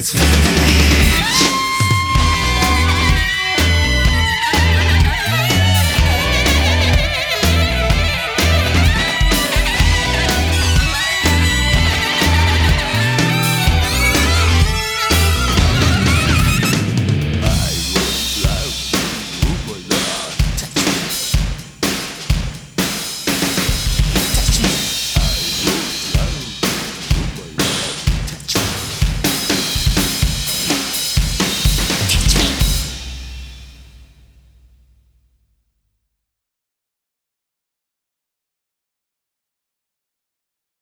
It's.